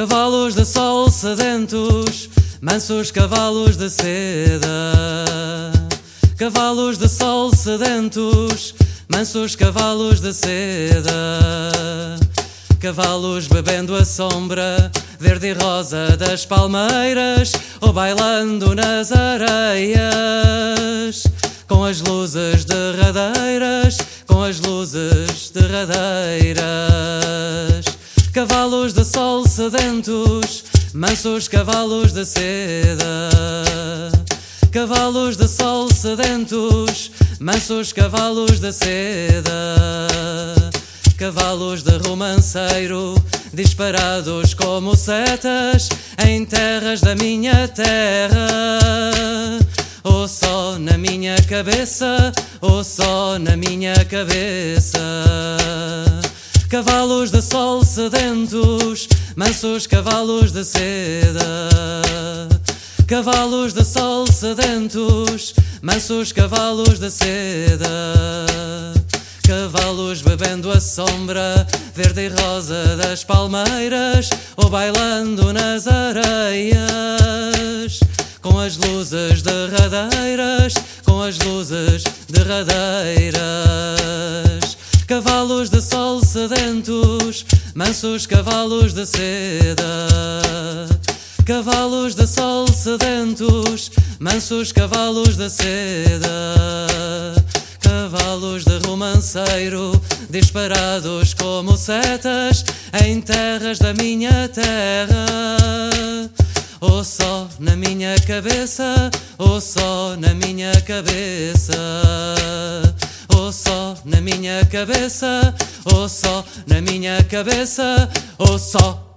Cavalos de sol sedentos, mansos cavalos de seda. Cavalos de sol sedentos, mansos cavalos de seda. Cavalos bebendo a sombra verde e rosa das palmeiras ou bailando nas areias com as luzes derradeiras, com as luzes derradeiras. Cavalos de sol sedentos, mansos cavalos de seda. Cavalos de sol sedentos, mansos cavalos de seda. Cavalos de romanceiro, disparados como setas em terras da minha terra. Ou só na minha cabeça, ou só na minha cabeça. Cavalos de sol sedentos, mansos cavalos de seda. Cavalos de sol sedentos, mansos cavalos de seda. Cavalos bebendo a sombra verde e rosa das palmeiras ou bailando nas areias com as luzes derradeiras, com as luzes derradeiras. Cavalos de sol sedentos, mansos cavalos de seda. Cavalos de sol sedentos, mansos cavalos de seda cavalos de romanceiro, disparados como setas em terras da minha terra. Ou só na minha cabeça, ou só na minha cabeça. Ou só na minha cabeça, ou só na minha cabeça, ou só